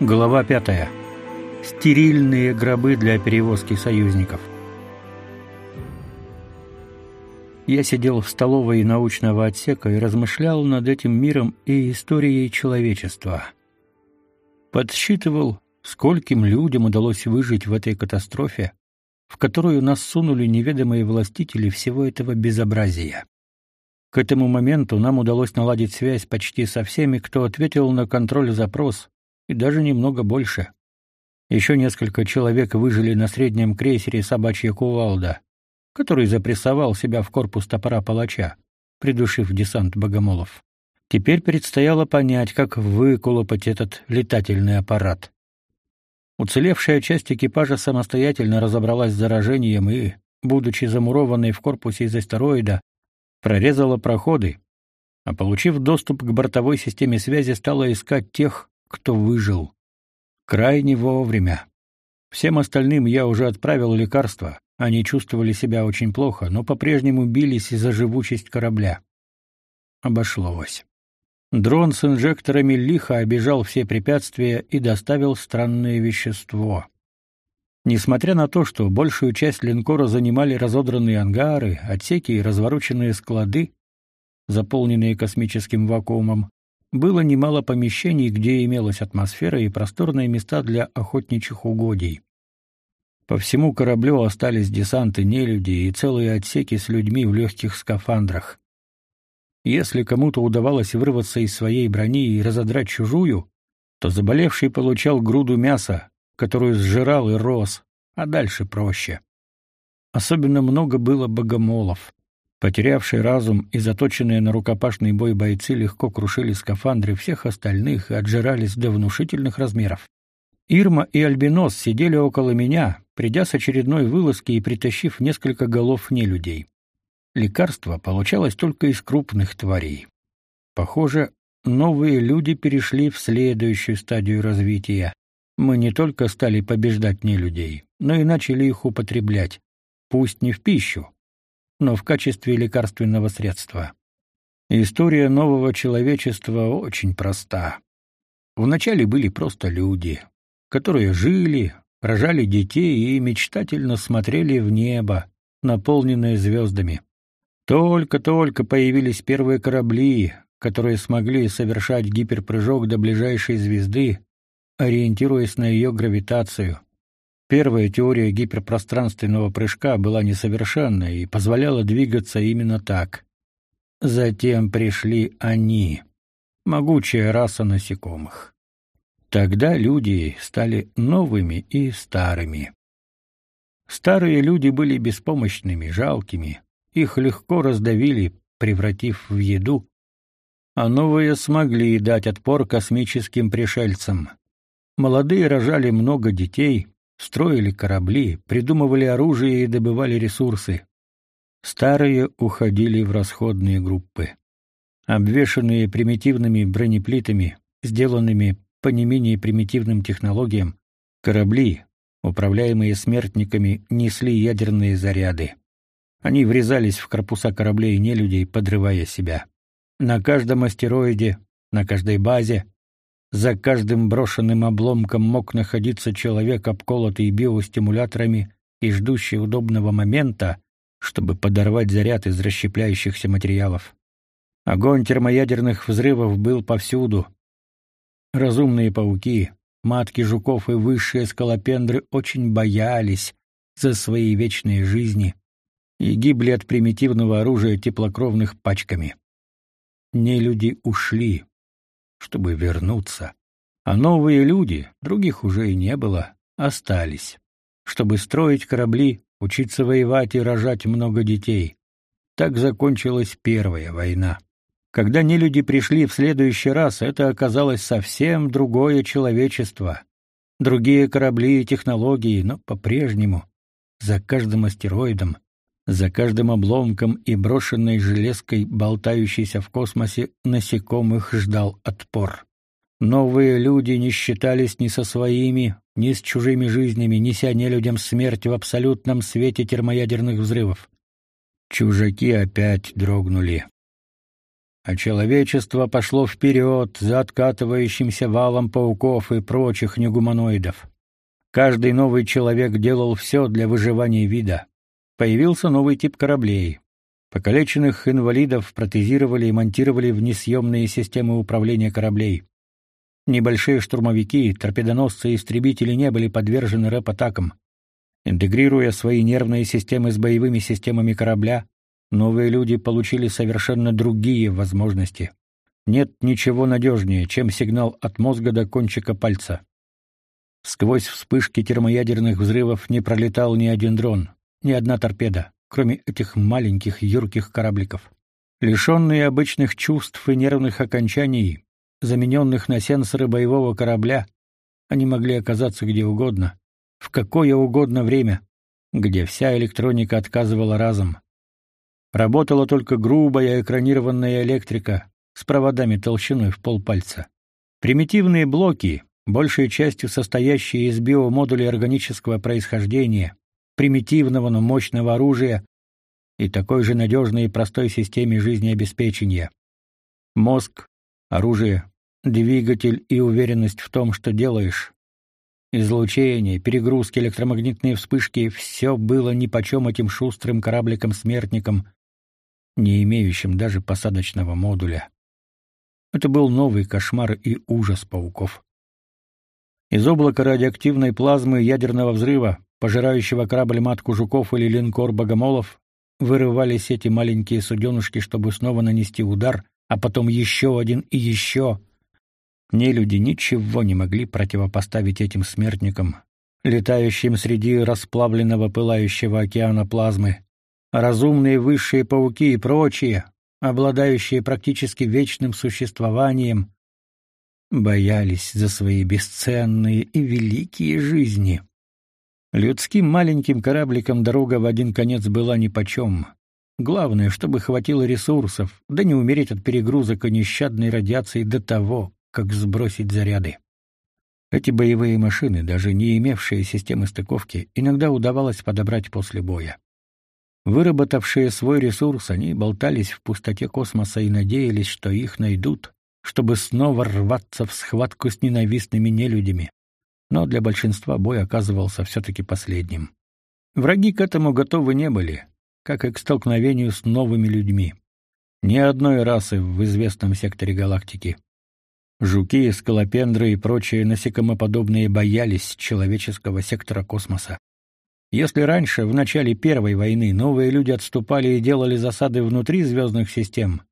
Глава 5. Стерильные гробы для перевозки союзников. Я сидел в столовой научного отсека и размышлял над этим миром и историей человечества. Подсчитывал, скольким людям удалось выжить в этой катастрофе, в которую нас сунули неведомые властители всего этого безобразия. К этому моменту нам удалось наладить связь почти со всеми, кто ответил на контроль-запрос, и даже немного больше. Еще несколько человек выжили на среднем крейсере «Собачья кувалда», который запрессовал себя в корпус топора палача, придушив десант богомолов. Теперь предстояло понять, как выколопать этот летательный аппарат. Уцелевшая часть экипажа самостоятельно разобралась с заражением и, будучи замурованной в корпусе из астероида, прорезала проходы, а получив доступ к бортовой системе связи, стала искать тех, кто выжил. Крайне вовремя. Всем остальным я уже отправил лекарства. Они чувствовали себя очень плохо, но по-прежнему бились из-за живучесть корабля. Обошлось. Дрон с инжекторами лихо обежал все препятствия и доставил странное вещество. Несмотря на то, что большую часть линкора занимали разодранные ангары, отсеки и развороченные склады, заполненные космическим вакуумом, было немало помещений, где имелась атмосфера и просторные места для охотничьих угодий. По всему кораблю остались десанты нелюди и целые отсеки с людьми в легких скафандрах. Если кому-то удавалось вырваться из своей брони и разодрать чужую, то заболевший получал груду мяса, которую сжирал и рос, а дальше проще. Особенно много было богомолов. Потерявшие разум и заточенные на рукопашный бой бойцы легко крушили скафандры всех остальных и отжирались до внушительных размеров. Ирма и Альбинос сидели около меня, придя с очередной вылазки и притащив несколько голов нелюдей. Лекарство получалось только из крупных тварей. Похоже, новые люди перешли в следующую стадию развития. Мы не только стали побеждать нелюдей, но и начали их употреблять, пусть не в пищу, но в качестве лекарственного средства. История нового человечества очень проста. Вначале были просто люди, которые жили, рожали детей и мечтательно смотрели в небо, наполненное звездами. Только-только появились первые корабли, которые смогли совершать гиперпрыжок до ближайшей звезды, ориентируясь на ее гравитацию. Первая теория гиперпространственного прыжка была несовершенна и позволяла двигаться именно так. Затем пришли они, могучая раса насекомых. Тогда люди стали новыми и старыми. Старые люди были беспомощными, жалкими, их легко раздавили, превратив в еду, а новые смогли дать отпор космическим пришельцам. Молодые рожали много детей, строили корабли, придумывали оружие и добывали ресурсы. Старые уходили в расходные группы. Обвешанные примитивными бронеплитами, сделанными по не менее примитивным технологиям, корабли, управляемые смертниками, несли ядерные заряды. Они врезались в корпуса кораблей нелюдей, подрывая себя. На каждом астероиде, на каждой базе за каждым брошенным обломком мог находиться человек, обколотый биостимуляторами и ждущий удобного момента, чтобы подорвать заряд из расщепляющихся материалов. Огонь термоядерных взрывов был повсюду. Разумные пауки, матки жуков и высшие скалопендры очень боялись за свои вечные жизни и гибли от примитивного оружия теплокровных пачками. Нелюди ушли, чтобы вернуться. А новые люди, других уже и не было, остались, чтобы строить корабли, учиться воевать и рожать много детей. Так закончилась Первая война. Когда нелюди пришли в следующий раз, это оказалось совсем другое человечество. Другие корабли и технологии, но по-прежнему за каждым астероидом за каждым обломком и брошенной железкой, болтающейся в космосе, насекомых ждал отпор. Новые люди не считались ни со своими, ни с чужими жизнями, неся нелюдям смерть в абсолютном свете термоядерных взрывов. Чужаки опять дрогнули. а человечество пошло вперед за откатывающимся валом пауков и прочих негуманоидов. Каждый новый человек делал все для выживания вида. Появился новый тип кораблей. Покалеченных инвалидов протезировали и монтировали в несъемные системы управления кораблей. Небольшие штурмовики, торпедоносцы и истребители не были подвержены рэп-атакам. Интегрируя свои нервные системы с боевыми системами корабля, новые люди получили совершенно другие возможности. Нет ничего надежнее, чем сигнал от мозга до кончика пальца. Сквозь вспышки термоядерных взрывов не пролетал ни один дрон, ни одна торпеда, кроме этих маленьких юрких корабликов. Лишенные обычных чувств и нервных окончаний, замененных на сенсоры боевого корабля, они могли оказаться где угодно, в какое угодно время, где вся электроника отказывала разом. Работала только грубая экранированная электрика с проводами толщиной в полпальца. Примитивные блоки, большей частью состоящие из биомодулей органического происхождения, примитивного, но мощного оружия и такой же надежной и простой системе жизнеобеспечения. Мозг, оружие, двигатель и уверенность в том, что делаешь. Излучение, перегрузки, электромагнитные вспышки — все было нипочем этим шустрым корабликом-смертником, не имеющим даже посадочного модуля. Это был новый кошмар и ужас пауков. Из облака радиоактивной плазмы ядерного взрыва, пожирающего корабль-матку жуков или линкор богомолов, вырывались эти маленькие суденышки, чтобы снова нанести удар, а потом еще один и еще. Нелюди ничего не могли противопоставить этим смертникам, летающим среди расплавленного пылающего океана плазмы. Разумные высшие пауки и прочие, обладающие практически вечным существованием, боялись за свои бесценные и великие жизни. Людским маленьким корабликам дорога в один конец была нипочем. Главное, чтобы хватило ресурсов, да не умереть от перегрузок и нещадной радиации до того, как сбросить заряды. Эти боевые машины, даже не имевшие системы стыковки, иногда удавалось подобрать после боя. Выработавшие свой ресурс, они болтались в пустоте космоса и надеялись, что их найдут, чтобы снова рваться в схватку с ненавистными нелюдями. Но для большинства бой оказывался все-таки последним. Враги к этому готовы не были, как и к столкновению с новыми людьми. Ни одной расы в известном секторе галактики. Жуки, скалопендры и прочие насекомоподобные боялись человеческого сектора космоса. Если раньше, в начале Первой войны, новые люди отступали и делали засады внутри звездных систем,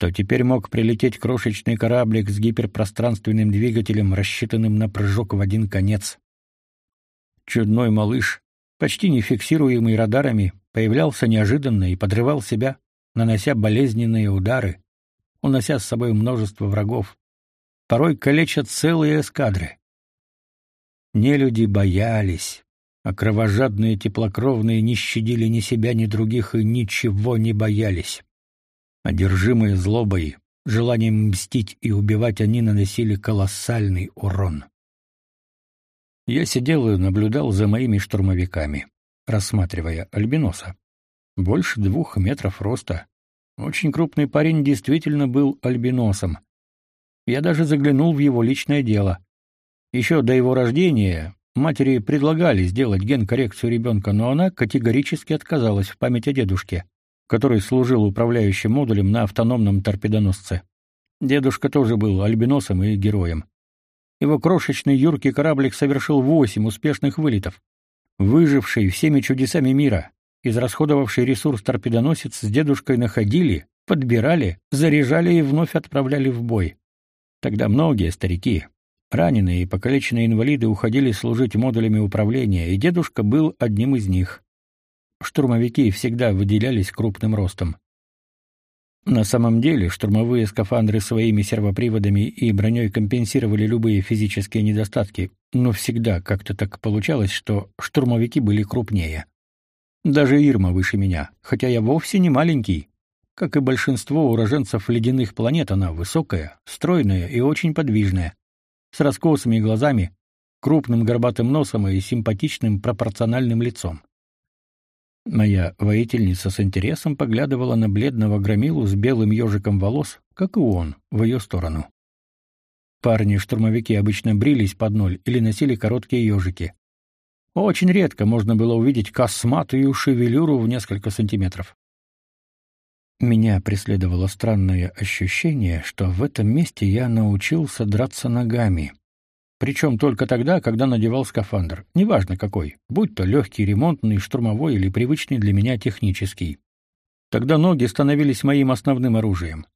то теперь мог прилететь крошечный кораблик с гиперпространственным двигателем, рассчитанным на прыжок в один конец. Чудной малыш, почти не фиксируемый радарами, появлялся неожиданно и подрывал себя, нанося болезненные удары, унося с собой множество врагов, порой калеча целые эскадры. Нелюди боялись, а кровожадные теплокровные не щадили ни себя, ни других и ничего не боялись. Одержимые злобой, желанием мстить и убивать, они наносили колоссальный урон. Я сидел и наблюдал за моими штурмовиками, рассматривая альбиноса. Больше двух метров роста. Очень крупный парень действительно был альбиносом. Я даже заглянул в его личное дело. Еще до его рождения матери предлагали сделать ген-коррекцию ребенка, но она категорически отказалась в память о дедушке который служил управляющим модулем на автономном торпедоносце. Дедушка тоже был альбиносом и героем. Его крошечный юркий кораблик совершил восемь успешных вылетов. Выживший всеми чудесами мира, израсходовавший ресурс торпедоносец с дедушкой находили, подбирали, заряжали и вновь отправляли в бой. Тогда многие старики, раненые и покалеченные инвалиды уходили служить модулями управления, и дедушка был одним из них штурмовики всегда выделялись крупным ростом. На самом деле штурмовые скафандры своими сервоприводами и броней компенсировали любые физические недостатки, но всегда как-то так получалось, что штурмовики были крупнее. Даже Ирма выше меня, хотя я вовсе не маленький. Как и большинство уроженцев ледяных планет, она высокая, стройная и очень подвижная, с раскосыми глазами, крупным горбатым носом и симпатичным пропорциональным лицом. Моя воительница с интересом поглядывала на бледного громилу с белым ежиком волос, как и он, в ее сторону. Парни-штурмовики обычно брились под ноль или носили короткие ежики. Очень редко можно было увидеть косматую шевелюру в несколько сантиметров. Меня преследовало странное ощущение, что в этом месте я научился драться ногами. Причем только тогда, когда надевал скафандр, неважно какой, будь то легкий ремонтный, штурмовой или привычный для меня технический. Тогда ноги становились моим основным оружием.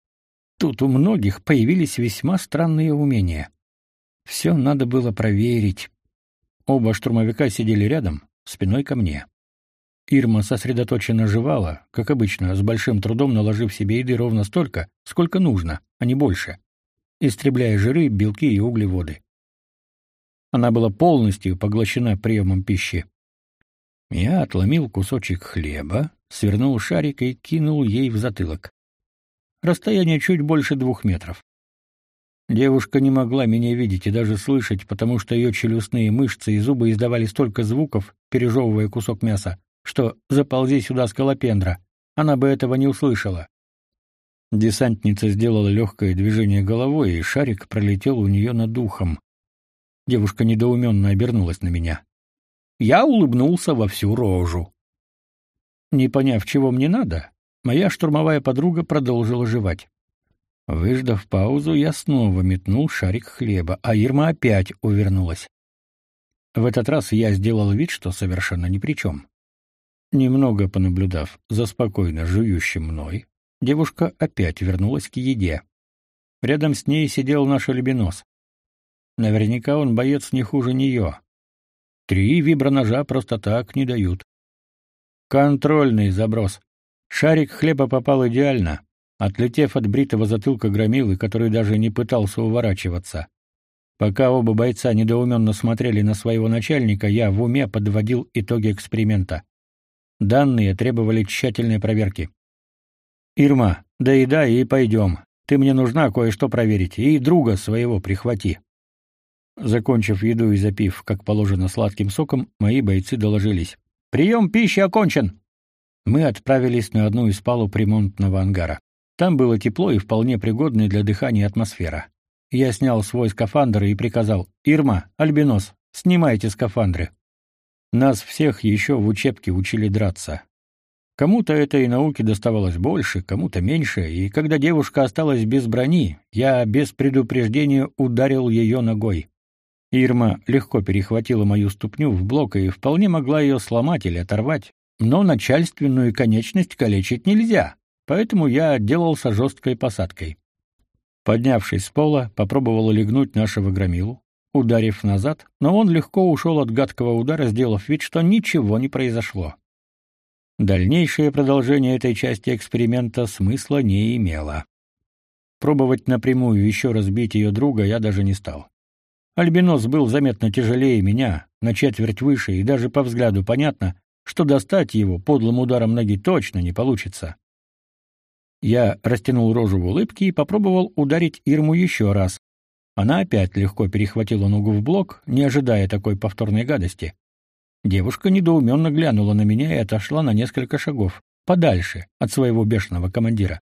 Тут у многих появились весьма странные умения. Все надо было проверить. Оба штурмовика сидели рядом, спиной ко мне. Ирма сосредоточенно жевала, как обычно, с большим трудом наложив себе еды ровно столько, сколько нужно, а не больше, истребляя жиры, белки и углеводы. Она была полностью поглощена приемом пищи. Я отломил кусочек хлеба, свернул шарик и кинул ей в затылок. Расстояние чуть больше двух метров. Девушка не могла меня видеть и даже слышать, потому что ее челюстные мышцы и зубы издавали столько звуков, пережевывая кусок мяса, что заползи сюда скалопендра, она бы этого не услышала. Десантница сделала легкое движение головой, и шарик пролетел у нее над духом. Девушка недоуменно обернулась на меня. Я улыбнулся во всю рожу. Не поняв, чего мне надо, моя штурмовая подруга продолжила жевать. Выждав паузу, я снова метнул шарик хлеба, а Ирма опять увернулась. В этот раз я сделал вид, что совершенно ни при чем. Немного понаблюдав за спокойно жующим мной, девушка опять вернулась к еде. Рядом с ней сидел наш альбинос. Наверняка он боец не хуже нее. Три виброножа просто так не дают. Контрольный заброс. Шарик хлеба попал идеально, отлетев от бритого затылка громилы, который даже не пытался уворачиваться. Пока оба бойца недоуменно смотрели на своего начальника, я в уме подводил итоги эксперимента. Данные требовали тщательной проверки. «Ирма, доедай и пойдем. Ты мне нужна кое-что проверить, и друга своего прихвати». Закончив еду и запив, как положено, сладким соком, мои бойцы доложились. «Прием пищи окончен!» Мы отправились на одну из палуб ремонтного ангара. Там было тепло и вполне пригодная для дыхания атмосфера. Я снял свой скафандр и приказал «Ирма, Альбинос, снимайте скафандры». Нас всех еще в учебке учили драться. Кому-то этой науки доставалось больше, кому-то меньше, и когда девушка осталась без брони, я без предупреждения ударил ее ногой. Ирма легко перехватила мою ступню в блок и вполне могла ее сломать или оторвать, но начальственную конечность калечить нельзя, поэтому я отделался жесткой посадкой. Поднявшись с пола, попробовал легнуть нашего громилу, ударив назад, но он легко ушел от гадкого удара, сделав вид, что ничего не произошло. Дальнейшее продолжение этой части эксперимента смысла не имело. Пробовать напрямую еще раз бить ее друга я даже не стал. Альбинос был заметно тяжелее меня, на четверть выше, и даже по взгляду понятно, что достать его подлым ударом ноги точно не получится. Я растянул рожу в улыбке и попробовал ударить Ирму еще раз, она опять легко перехватила ногу в блок, не ожидая такой повторной гадости. Девушка недоуменно глянула на меня и отошла на несколько шагов, подальше от своего бешеного командира.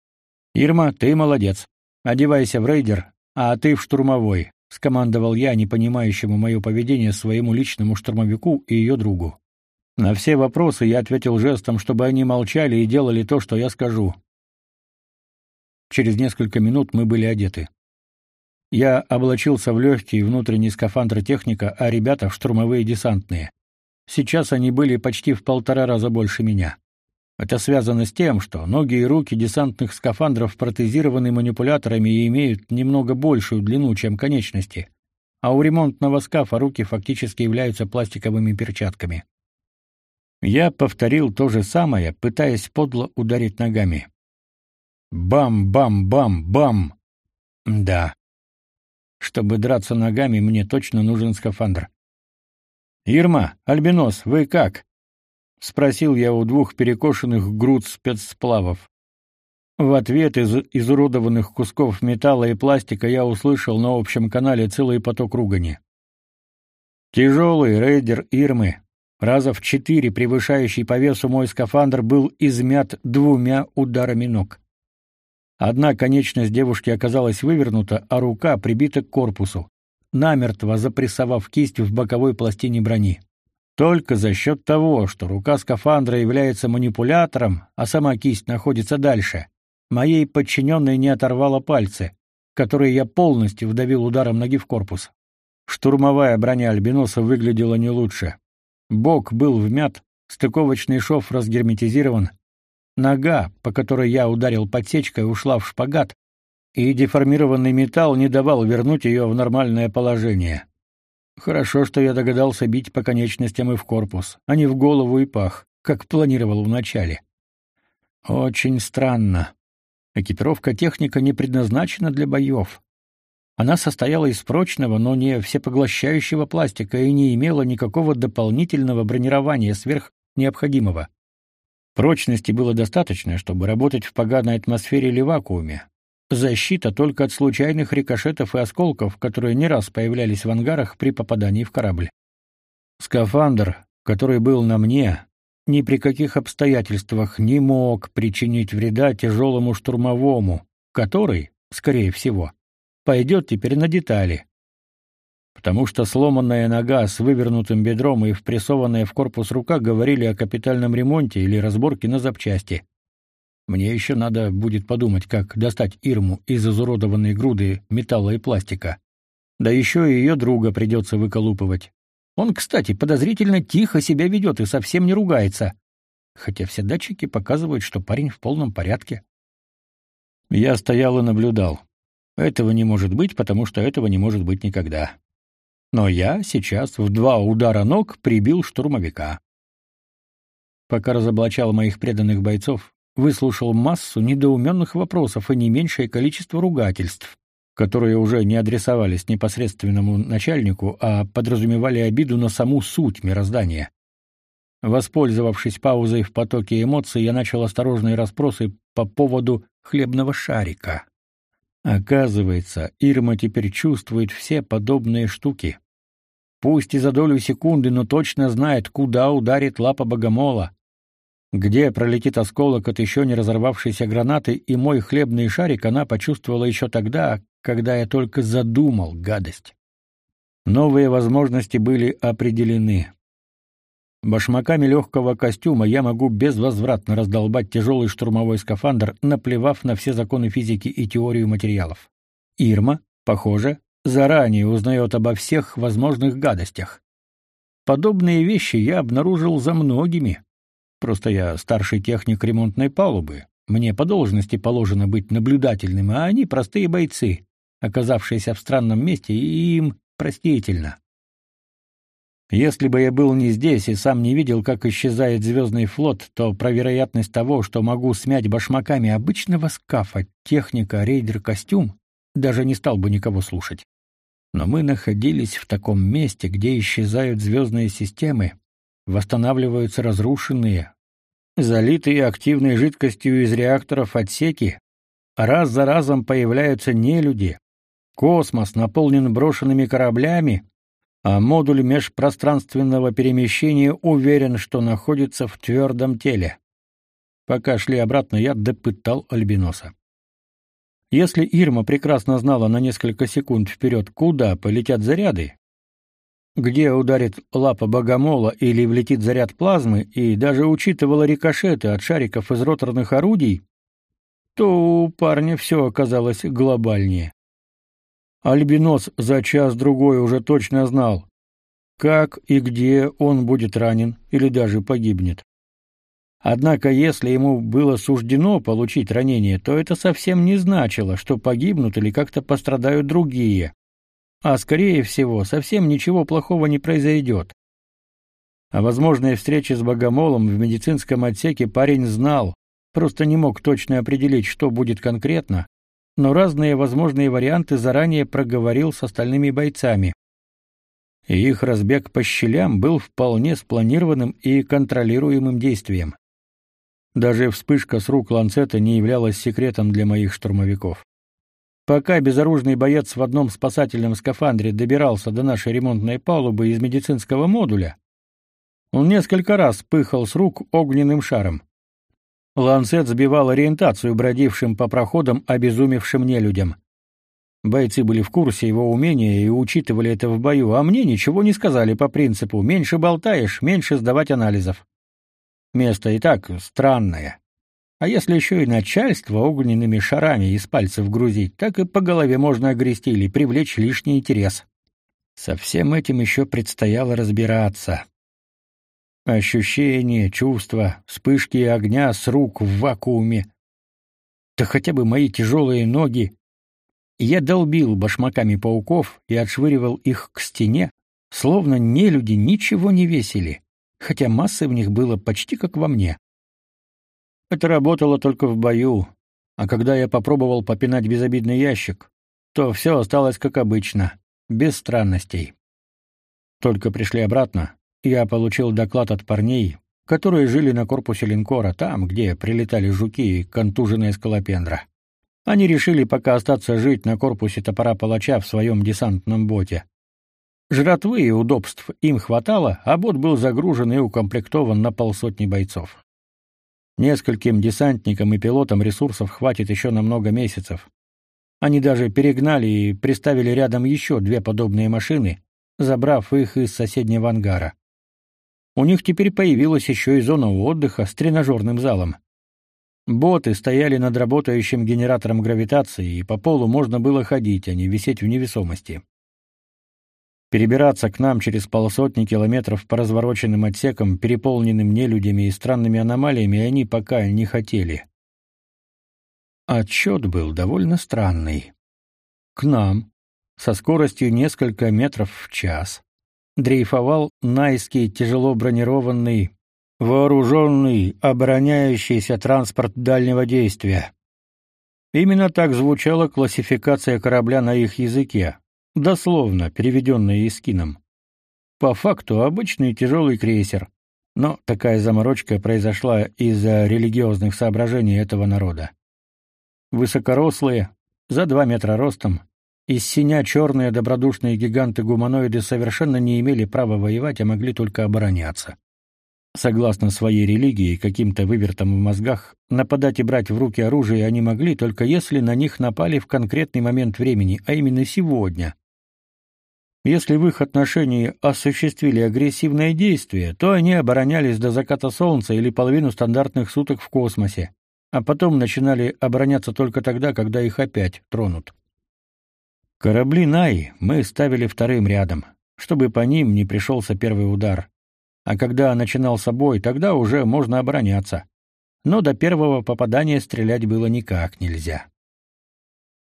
«Ирма, ты молодец. Одевайся в рейдер, а ты в штурмовой», — скомандовал я, не понимающему мое поведение своему личному штурмовику и ее другу. На все вопросы я ответил жестом, чтобы они молчали и делали то, что я скажу. Через несколько минут мы были одеты. Я облачился в легкий внутренний скафандр техника, а ребята в штурмовые десантные. Сейчас они были почти в полтора раза больше меня. Это связано с тем, что ноги и руки десантных скафандров протезированы манипуляторами и имеют немного большую длину, чем конечности, а у ремонтного скафа руки фактически являются пластиковыми перчатками. Я повторил то же самое, пытаясь подло ударить ногами. Бам-бам-бам-бам. Да. Чтобы драться ногами, мне точно нужен скафандр. «Ирма, Альбинос, вы как?» — спросил я у двух перекошенных груд спецсплавов. В ответ из изуродованных кусков металла и пластика я услышал на общем канале целый поток ругани. «Тяжелый рейдер Ирмы. раза в четыре превышающий по весу мой скафандр был измят двумя ударами ног. Одна конечность девушки оказалась вывернута, а рука прибита к корпусу, намертво запрессовав кисть в боковой пластине брони. Только за счет того, что рука скафандра является манипулятором, а сама кисть находится дальше, моей подчиненной не оторвало пальцы, которые я полностью вдавил ударом ноги в корпус. Штурмовая броня альбиноса выглядела не лучше. Бок был вмят, стыковочный шов разгерметизирован, нога, по которой я ударил подсечкой, ушла в шпагат, и деформированный металл не давал вернуть ее в нормальное положение. Хорошо, что я догадался бить по конечностям и в корпус, а не в голову и пах, как планировал вначале. Очень странно. Экипировка техника не предназначена для боев. Она состояла из прочного, но не всепоглощающего пластика и не имела никакого дополнительного бронирования сверх необходимого. Прочности было достаточно, чтобы работать в поганой атмосфере или вакууме. Защита только от случайных рикошетов и осколков, которые не раз появлялись в ангарах при попадании в корабль. Скафандр, который был на мне, ни при каких обстоятельствах не мог причинить вреда тяжелому штурмовому, который, скорее всего, пойдет теперь на детали. Потому что сломанная нога с вывернутым бедром и впрессованная в корпус рука говорили о капитальном ремонте или разборке на запчасти. Мне еще надо будет подумать, как достать Ирму из изуродованной груды металла и пластика. Да еще и ее друга придется выколупывать. Он, кстати, подозрительно тихо себя ведет и совсем не ругается. Хотя все датчики показывают, что парень в полном порядке. Я стоял и наблюдал. Этого не может быть, потому что этого не может быть никогда. Но я сейчас в два удара ног прибил штурмовика. Пока разоблачал моих преданных бойцов, выслушал массу недоуменных вопросов и не меньшее количество ругательств, которые уже не адресовались непосредственному начальнику, а подразумевали обиду на саму суть мироздания. Воспользовавшись паузой в потоке эмоций, я начал осторожные расспросы по поводу хлебного шарика. Оказывается, Ирма теперь чувствует все подобные штуки. Пусть и за долю секунды, но точно знает, куда ударит лапа богомола, где пролетит осколок от еще не разорвавшейся гранаты, и мой хлебный шарик она почувствовала еще тогда, когда я только задумал гадость. Новые возможности были определены. Башмаками легкого костюма я могу безвозвратно раздолбать тяжелый штурмовой скафандр, наплевав на все законы физики и теорию материалов. Ирма, похоже, заранее узнает обо всех возможных гадостях. Подобные вещи я обнаружил за многими. Просто я старший техник ремонтной палубы. Мне по должности положено быть наблюдательным, а они простые бойцы, оказавшиеся в странном месте, и им простительно. Если бы я был не здесь и сам не видел, как исчезает звездный флот, то про вероятность того, что могу смять башмаками обычного скафа техника рейдер-костюм, даже не стал бы никого слушать. Но мы находились в таком месте, где исчезают звездные системы, восстанавливаются разрушенные, залитые активной жидкостью из реакторов отсеки, раз за разом появляются нелюди. Космос наполнен брошенными кораблями, а модуль межпространственного перемещения уверен, что находится в твердом теле. Пока шли обратно, я допытал Альбиноса. Если Ирма прекрасно знала на несколько секунд вперед, куда полетят заряды, где ударит лапа богомола или влетит заряд плазмы, и даже учитывала рикошеты от шариков из роторных орудий, то у парня все оказалось глобальнее. Альбинос за час-другой уже точно знал, как и где он будет ранен или даже погибнет. Однако, если ему было суждено получить ранение, то это совсем не значило, что погибнут или как-то пострадают другие. А скорее всего, совсем ничего плохого не произойдет. О возможной встрече с богомолом в медицинском отсеке парень знал, просто не мог точно определить, что будет конкретно, но разные возможные варианты заранее проговорил с остальными бойцами. И их разбег по щелям был вполне спланированным и контролируемым действием. Даже вспышка с рук ланцета не являлась секретом для моих штурмовиков. Пока безоружный боец в одном спасательном скафандре добирался до нашей ремонтной палубы из медицинского модуля, Он несколько раз пыхал с рук огненным шаром. Ланцет сбивал ориентацию бродившим по проходам обезумевшим нелюдям. Бойцы были в курсе его умения и учитывали это в бою, а мне ничего не сказали по принципу «меньше болтаешь, меньше сдавать анализов». Место и так странное. А если еще и начальство огненными шарами из пальцев грузить, так и по голове можно огрести или привлечь лишний интерес. Со всем этим еще предстояло разбираться. Ощущения, чувства, вспышки огня с рук в вакууме. Да хотя бы мои тяжелые ноги. Я долбил башмаками пауков и отшвыривал их к стене, словно нелюди ничего не весили, хотя массы в них было почти как во мне. Это работало только в бою, а когда я попробовал попинать безобидный ящик, то все осталось как обычно, без странностей. Только пришли обратно, я получил доклад от парней, которые жили на корпусе линкора, там, где прилетали жуки и контуженная скалопендра. Они решили пока остаться жить на корпусе топора палача в своем десантном боте. Жратвы и удобств им хватало, а бот был загружен и укомплектован на полсотни бойцов. Нескольким десантникам и пилотам ресурсов хватит еще на много месяцев. Они даже перегнали и приставили рядом еще две подобные машины, забрав их из соседнего ангара. У них теперь появилась еще и зона отдыха с тренажерным залом. Боты стояли над работающим генератором гравитации, и по полу можно было ходить, а не висеть в невесомости. Перебираться к нам через полсотни километров по развороченным отсекам, переполненным нелюдями и странными аномалиями, они пока не хотели. Отчет был довольно странный. К нам, со скоростью несколько метров в час, дрейфовал найский тяжело бронированный, вооруженный, обороняющийся транспорт дальнего действия. Именно так звучала классификация корабля на их языке, дословно переведенная Искином. По факту обычный тяжелый крейсер, но такая заморочка произошла из-за религиозных соображений этого народа. Высокорослые, за два метра ростом, из синя черные добродушные гиганты-гуманоиды совершенно не имели права воевать, а могли только обороняться. Согласно своей религии, каким-то вывертом в мозгах, нападать и брать в руки оружие они могли только если на них напали в конкретный момент времени, а именно сегодня. Если в их отношении осуществили агрессивное действие, то они оборонялись до заката солнца или половину стандартных суток в космосе, а потом начинали обороняться только тогда, когда их опять тронут. Корабли Най мы ставили вторым рядом, чтобы по ним не пришелся первый удар. А когда начинался бой, тогда уже можно обороняться. Но до первого попадания стрелять было никак нельзя.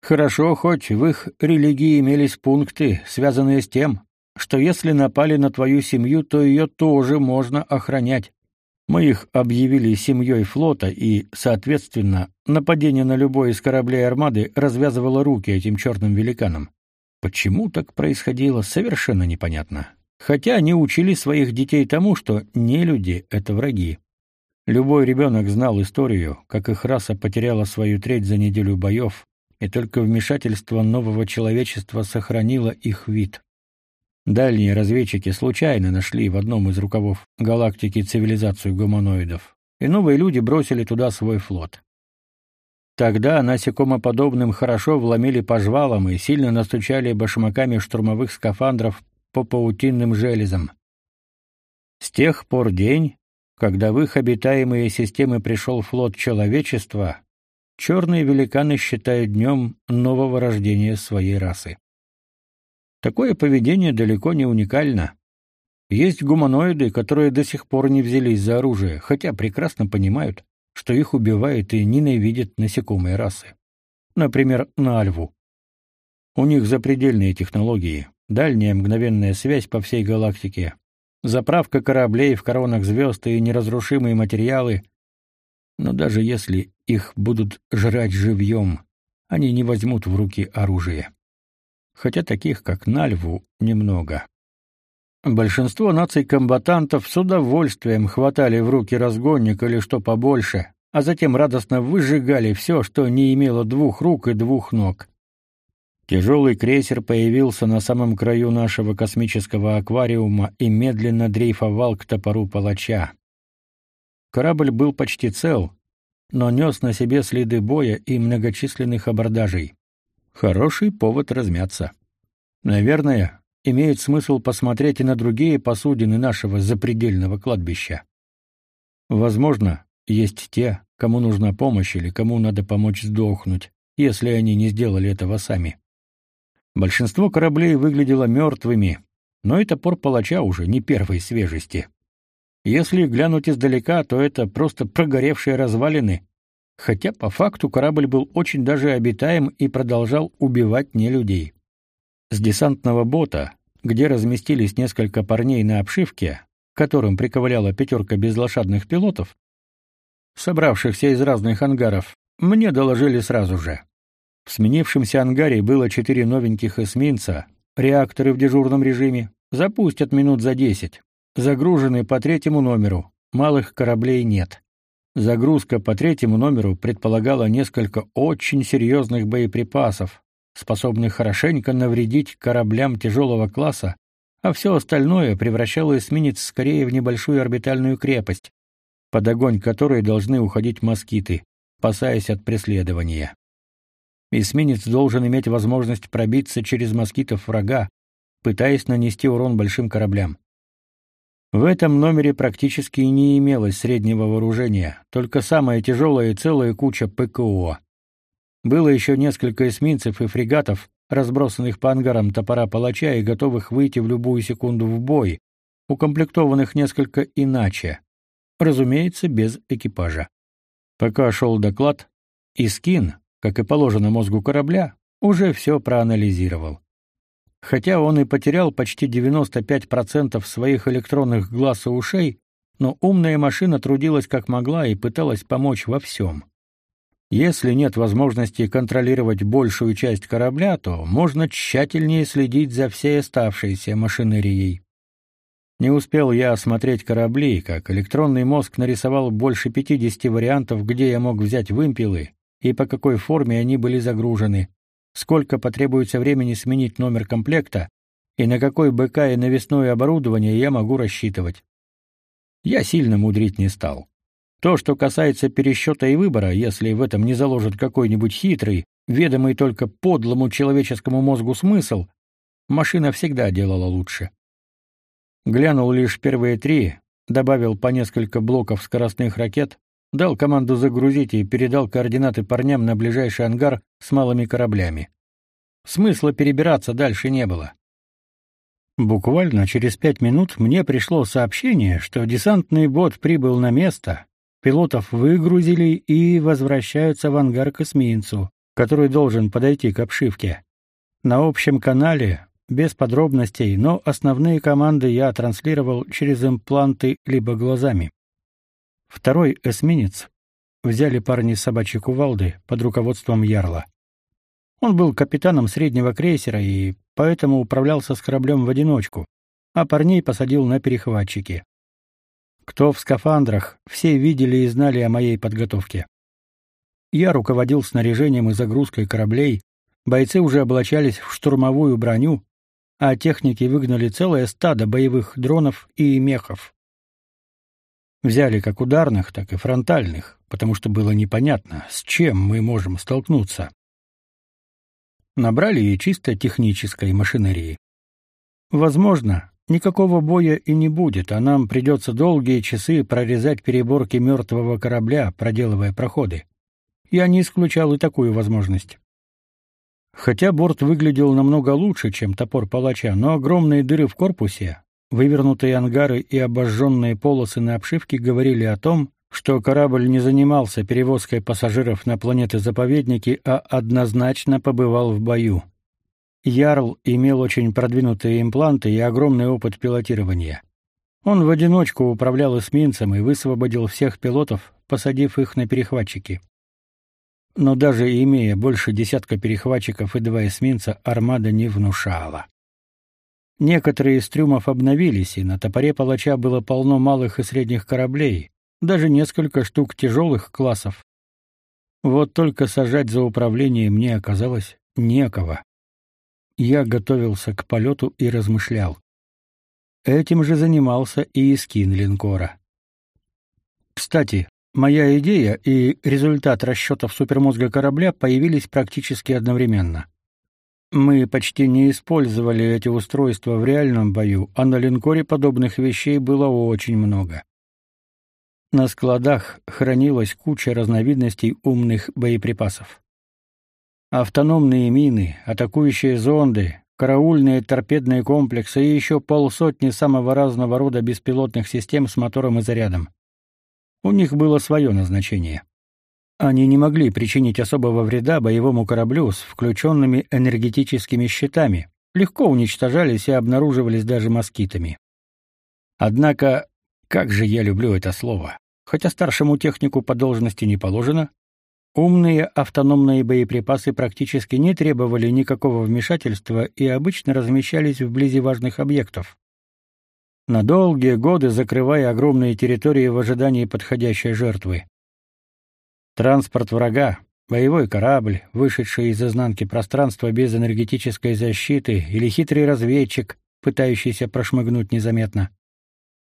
Хорошо, хоть в их религии имелись пункты, связанные с тем, что если напали на твою семью, то ее тоже можно охранять. Мы их объявили семьей флота, и, соответственно, нападение на любой из кораблей армады развязывало руки этим черным великанам. Почему так происходило, совершенно непонятно. Хотя они учили своих детей тому, что не люди — это враги. Любой ребенок знал историю, как их раса потеряла свою треть за неделю боев, и только вмешательство нового человечества сохранило их вид. Дальние разведчики случайно нашли в одном из рукавов галактики цивилизацию гуманоидов, и новые люди бросили туда свой флот. Тогда насекомоподобным хорошо вломили по жвалам и сильно настучали башмаками штурмовых скафандров по паутинным железам. С тех пор день, когда в их обитаемые системы пришел флот человечества, черные великаны считают днем нового рождения своей расы. Такое поведение далеко не уникально. Есть гуманоиды, которые до сих пор не взялись за оружие, хотя прекрасно понимают, что их убивают и ненавидят насекомые расы. Например, на Альву. У них запредельные технологии, дальняя мгновенная связь по всей галактике, заправка кораблей в коронах звезд и неразрушимые материалы. Но даже если их будут жрать живьем, они не возьмут в руки оружие хотя таких, как Нальву, немного. Большинство наций-комбатантов с удовольствием хватали в руки разгонник или что побольше, а затем радостно выжигали все, что не имело двух рук и двух ног. Тяжелый крейсер появился на самом краю нашего космического аквариума и медленно дрейфовал к топору палача. Корабль был почти цел, но нес на себе следы боя и многочисленных абордажей. Хороший повод размяться. Наверное, имеет смысл посмотреть и на другие посудины нашего запредельного кладбища. Возможно, есть те, кому нужна помощь или кому надо помочь сдохнуть, если они не сделали этого сами. Большинство кораблей выглядело мертвыми, но и топор палача уже не первой свежести. Если глянуть издалека, то это просто прогоревшие развалины, хотя по факту корабль был очень даже обитаем и продолжал убивать не людей. С десантного бота, где разместились несколько парней на обшивке, которым приковыляла пятерка безлошадных пилотов, собравшихся из разных ангаров, мне доложили сразу же. В сменившемся ангаре было четыре новеньких эсминца, реакторы в дежурном режиме, запустят минут за десять, загружены по третьему номеру, малых кораблей нет. Загрузка по третьему номеру предполагала несколько очень серьезных боеприпасов, способных хорошенько навредить кораблям тяжелого класса, а все остальное превращало эсминец скорее в небольшую орбитальную крепость, под огонь которой должны уходить москиты, спасаясь от преследования. Эсминец должен иметь возможность пробиться через москитов врага, пытаясь нанести урон большим кораблям. В этом номере практически не имелось среднего вооружения, только самая тяжелая и целая куча ПКО. Было еще несколько эсминцев и фрегатов, разбросанных по ангарам топора палача и готовых выйти в любую секунду в бой, укомплектованных несколько иначе. Разумеется, без экипажа. Пока шел доклад, Искин, как и положено мозгу корабля, уже все проанализировал. Хотя он и потерял почти 95% своих электронных глаз и ушей, но умная машина трудилась как могла и пыталась помочь во всем. Если нет возможности контролировать большую часть корабля, то можно тщательнее следить за всей оставшейся машинерией. Не успел я осмотреть корабли, как электронный мозг нарисовал больше 50 вариантов, где я мог взять вымпелы, и по какой форме они были загружены, сколько потребуется времени сменить номер комплекта и на какой БК и навесное оборудование я могу рассчитывать. Я сильно мудрить не стал. То, что касается пересчета и выбора, если в этом не заложит какой-нибудь хитрый, ведомый только подлому человеческому мозгу смысл, машина всегда делала лучше. Глянул лишь первые три, добавил по несколько блоков скоростных ракет, дал команду загрузить и передал координаты парням на ближайший ангар с малыми кораблями. Смысла перебираться дальше не было. Буквально через пять минут мне пришло сообщение, что десантный бот прибыл на место, пилотов выгрузили и возвращаются в ангар к эсминцу, который должен подойти к обшивке. На общем канале, без подробностей, но основные команды я транслировал через импланты либо глазами. Второй эсминец взяли парни с собачьей кувалды под руководством Ярла. Он был капитаном среднего крейсера и поэтому управлялся с кораблем в одиночку, а парней посадил на перехватчики. Кто в скафандрах, все видели и знали о моей подготовке. Я руководил снаряжением и загрузкой кораблей, бойцы уже облачались в штурмовую броню, а техники выгнали целое стадо боевых дронов и мехов. Взяли как ударных, так и фронтальных, потому что было непонятно, с чем мы можем столкнуться. Набрали и чисто технической машинерии. Возможно, никакого боя и не будет, а нам придется долгие часы прорезать переборки мертвого корабля, проделывая проходы. Я не исключал и такую возможность. Хотя борт выглядел намного лучше, чем топор палача, но огромные дыры в корпусе, Вывернутые ангары и обожженные полосы на обшивке говорили о том, что корабль не занимался перевозкой пассажиров на планеты-заповедники, а однозначно побывал в бою. Ярл имел очень продвинутые импланты и огромный опыт пилотирования. Он в одиночку управлял эсминцем и высвободил всех пилотов, посадив их на перехватчики. Но даже имея больше десятка перехватчиков и два эсминца, армада не внушала. Некоторые из трюмов обновились, и на топоре палача было полно малых и средних кораблей, даже несколько штук тяжелых классов. Вот только сажать за управление мне оказалось некого. я готовился к полету и размышлял. Этим же занимался и эскин линкора. Кстати, моя идея и результат расчетов супермозга корабля появились практически одновременно. Мы почти не использовали эти устройства в реальном бою, а на линкоре подобных вещей было очень много. На складах хранилась куча разновидностей умных боеприпасов. Автономные мины, атакующие зонды, караульные торпедные комплексы и еще полсотни самого разного рода беспилотных систем с мотором и зарядом. У них было свое назначение. Они не могли причинить особого вреда боевому кораблю с включенными энергетическими щитами, легко уничтожались и обнаруживались даже москитами. Однако, как же я люблю это слово. Хотя старшему технику по должности не положено, Умные автономные боеприпасы практически не требовали никакого вмешательства и обычно размещались вблизи важных объектов. На долгие годы закрывая огромные территории в ожидании подходящей жертвы. Транспорт врага, боевой корабль, вышедший из изнанки пространства без энергетической защиты, или хитрый разведчик, пытающийся прошмыгнуть незаметно.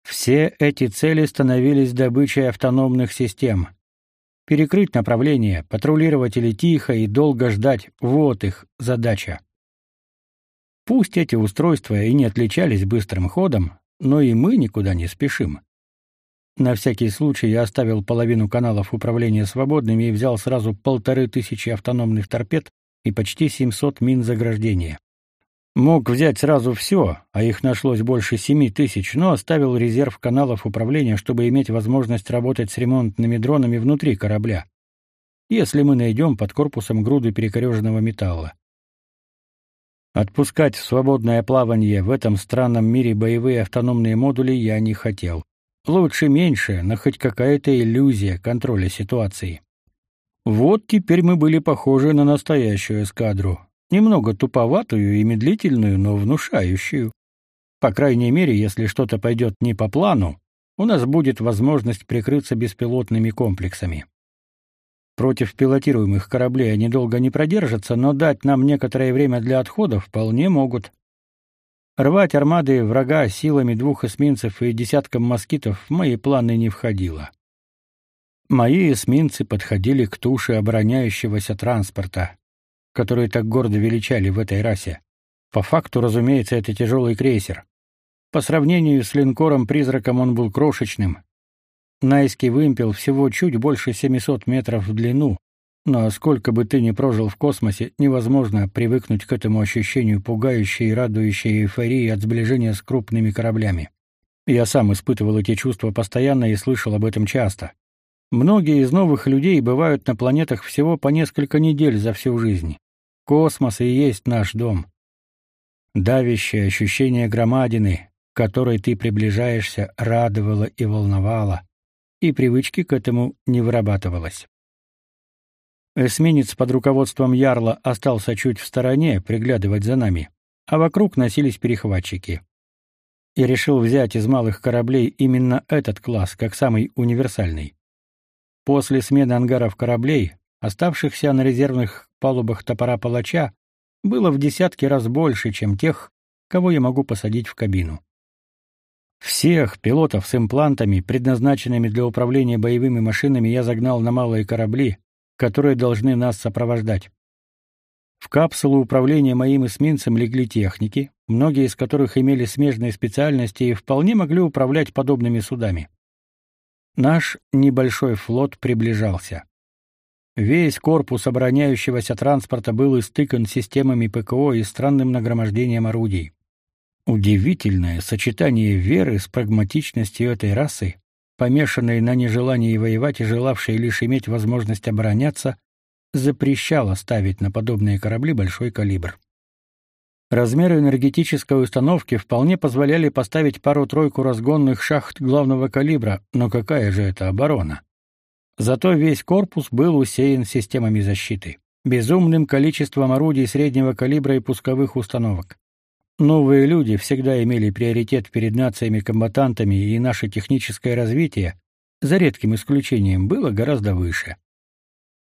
Все эти цели становились добычей автономных систем, Перекрыть направление, патрулировать или тихо и долго ждать — вот их задача. Пусть эти устройства и не отличались быстрым ходом, но и мы никуда не спешим. На всякий случай я оставил половину каналов управления свободными и взял сразу полторы тысячи автономных торпед и почти 700 мин заграждения. Мог взять сразу все, а их нашлось больше семи тысяч, но оставил резерв каналов управления, чтобы иметь возможность работать с ремонтными дронами внутри корабля, если мы найдем под корпусом груды перекореженного металла. Отпускать в свободное плавание в этом странном мире боевые автономные модули я не хотел. Лучше меньше, но хоть какая-то иллюзия контроля ситуации. Вот теперь мы были похожи на настоящую эскадру, немного туповатую и медлительную, но внушающую. По крайней мере, если что-то пойдет не по плану, у нас будет возможность прикрыться беспилотными комплексами. Против пилотируемых кораблей они долго не продержатся, но дать нам некоторое время для отхода вполне могут. Рвать армады врага силами двух эсминцев и десятком москитов в мои планы не входило. Мои эсминцы подходили к туше обороняющегося транспорта, которые так гордо величали в этой расе. По факту, разумеется, это тяжелый крейсер. По сравнению с линкором-призраком он был крошечным. Найский вымпел всего чуть больше 700 метров в длину, но сколько бы ты ни прожил в космосе, невозможно привыкнуть к этому ощущению пугающей и радующей эйфории от сближения с крупными кораблями. Я сам испытывал эти чувства постоянно и слышал об этом часто. Многие из новых людей бывают на планетах всего по несколько недель за всю жизнь. Космос и есть наш дом. Давящее ощущение громадины, к которой ты приближаешься, радовало и волновало, и привычки к этому не вырабатывалось. Эсминец под руководством Ярла остался чуть в стороне, приглядывать за нами, а вокруг носились перехватчики. И решил взять из малых кораблей именно этот класс, как самый универсальный. После смены ангаров кораблей, оставшихся на резервных палубах топора палача было в десятки раз больше, чем тех, кого я могу посадить в кабину. Всех пилотов с имплантами, предназначенными для управления боевыми машинами, я загнал на малые корабли, которые должны нас сопровождать. В капсулу управления моим эсминцем легли техники, многие из которых имели смежные специальности и вполне могли управлять подобными судами. Наш небольшой флот приближался. Весь корпус обороняющегося транспорта был истыкан системами ПКО и странным нагромождением орудий. Удивительное сочетание веры с прагматичностью этой расы, помешанной на нежелании воевать и желавшей лишь иметь возможность обороняться, запрещало ставить на подобные корабли большой калибр. Размеры энергетической установки вполне позволяли поставить пару-тройку разгонных шахт главного калибра, но какая же это оборона? Зато весь корпус был усеян системами защиты, безумным количеством орудий среднего калибра и пусковых установок. Новые люди всегда имели приоритет перед нациями-комбатантами, и наше техническое развитие, за редким исключением, было гораздо выше.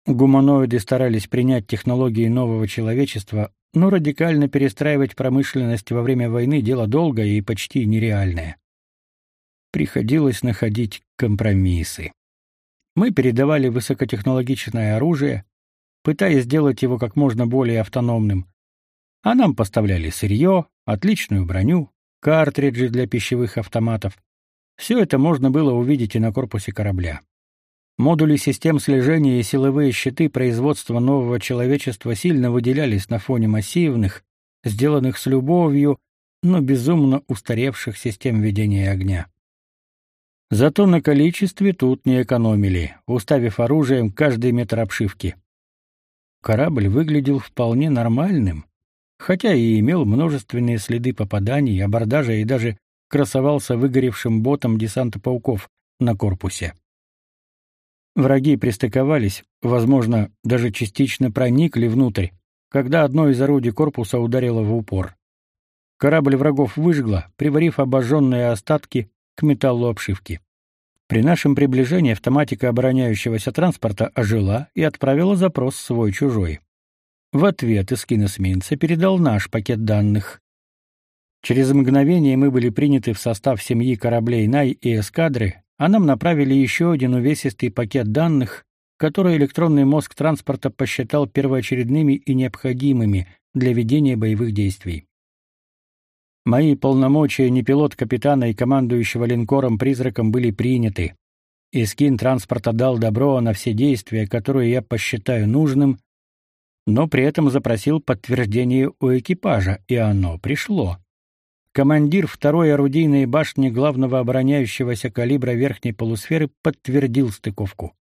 Гуманоиды старались принять технологии нового человечества, но радикально перестраивать промышленность во время войны дело долгое и почти нереальное. Приходилось находить компромиссы. Мы передавали высокотехнологичное оружие, пытаясь сделать его как можно более автономным, а нам поставляли сырье, отличную броню, картриджи для пищевых автоматов. Все это можно было увидеть и на корпусе корабля. Модули систем слежения и силовые щиты производства нового человечества сильно выделялись на фоне массивных, сделанных с любовью, но безумно устаревших систем ведения огня. Зато на количестве тут не экономили, уставив оружием каждый метр обшивки. Корабль выглядел вполне нормальным, хотя и имел множественные следы попаданий, абордажа и даже красовался выгоревшим ботом десанта пауков на корпусе. Враги пристыковались, возможно, даже частично проникли внутрь, когда одно из орудий корпуса ударило в упор. Корабль врагов выжгло, приварив обожженные остатки к металлу обшивки. При нашем приближении автоматика обороняющегося транспорта ожила и отправила запрос свой-чужой. В ответ эскиносминца передал наш пакет данных. Через мгновение мы были приняты в состав семьи кораблей Най и эскадры, а нам направили еще один увесистый пакет данных, который электронный мозг транспорта посчитал первоочередными и необходимыми для ведения боевых действий. Мои полномочия не пилот капитана и командующего линкором Призраком были приняты. Искин транспорта дал добро на все действия, которые я посчитаю нужным, но при этом запросил подтверждение у экипажа, и оно пришло. Командир второй орудийной башни главного обороняющегося калибра верхней полусферы подтвердил стыковку.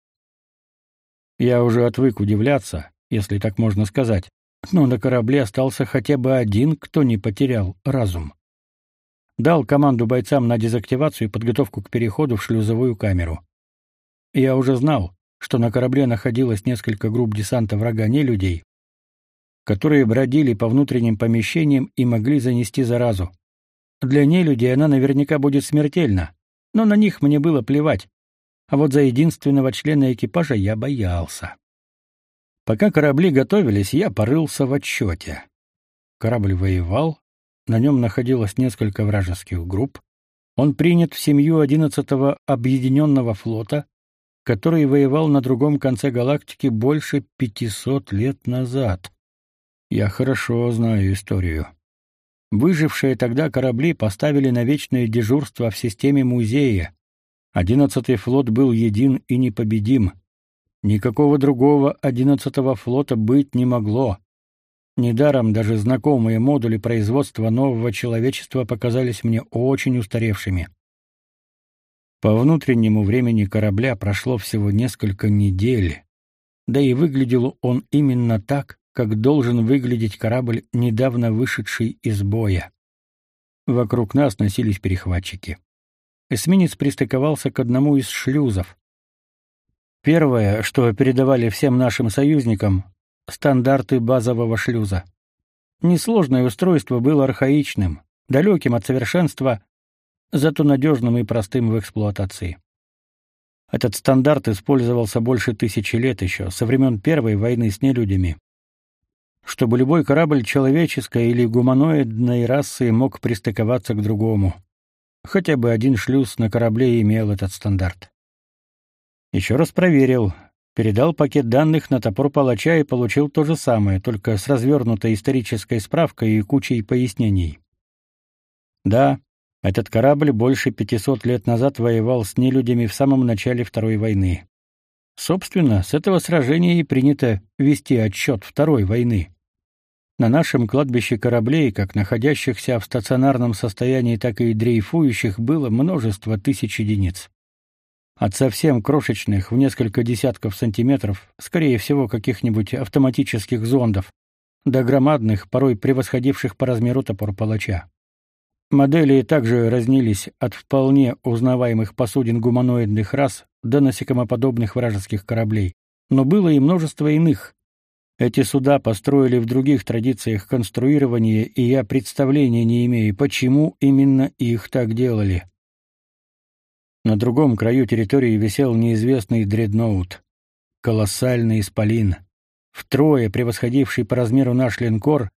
Я уже отвык удивляться, если так можно сказать, но на корабле остался хотя бы один, кто не потерял разум. Дал команду бойцам на дезактивацию и подготовку к переходу в шлюзовую камеру. Я уже знал, что на корабле находилось несколько групп десанта врага не людей, которые бродили по внутренним помещениям и могли занести заразу. Для нелюдей она наверняка будет смертельна, но на них мне было плевать. А вот за единственного члена экипажа я боялся. Пока корабли готовились, я порылся в отчете. Корабль воевал, на нем находилось несколько вражеских групп. Он принят в семью 11-го объединенного флота, который воевал на другом конце галактики больше 500 лет назад. Я хорошо знаю историю. Выжившие тогда корабли поставили на вечное дежурство в системе музея. Одиннадцатый флот был един и непобедим. Никакого другого одиннадцатого флота быть не могло. Недаром даже знакомые модули производства нового человечества показались мне очень устаревшими. По внутреннему времени корабля прошло всего несколько недель, да и выглядел он именно так, как должен выглядеть корабль, недавно вышедший из боя. Вокруг нас носились перехватчики. Эсминец пристыковался к одному из шлюзов. Первое, что передавали всем нашим союзникам стандарты базового шлюза. Несложное устройство было архаичным, далеким от совершенства, зато надежным и простым в эксплуатации. Этот стандарт использовался больше тысячи лет еще, со времен Первой войны с нелюдями чтобы любой корабль человеческой или гуманоидной расы мог пристыковаться к другому. Хотя бы один шлюз на корабле имел этот стандарт. Еще раз проверил, передал пакет данных на топор палача и получил то же самое, только с развернутой исторической справкой и кучей пояснений. Да, этот корабль больше 500 лет назад воевал с нелюдями в самом начале Второй войны. Собственно, с этого сражения и принято вести отчет Второй войны. На нашем кладбище кораблей, как находящихся в стационарном состоянии, так и дрейфующих, было множество тысяч единиц. От совсем крошечных, в несколько десятков сантиметров, скорее всего, каких-нибудь автоматических зондов, до громадных, порой превосходивших по размеру топор палача. Модели также разнились от вполне узнаваемых посудин гуманоидных рас до насекомоподобных вражеских кораблей, но было и множество иных, эти суда построили в других традициях конструирования, и я представления не имею, почему именно их так делали. На другом краю территории висел неизвестный дредноут. колоссальный исполин, втрое превосходивший по размеру наш линкор,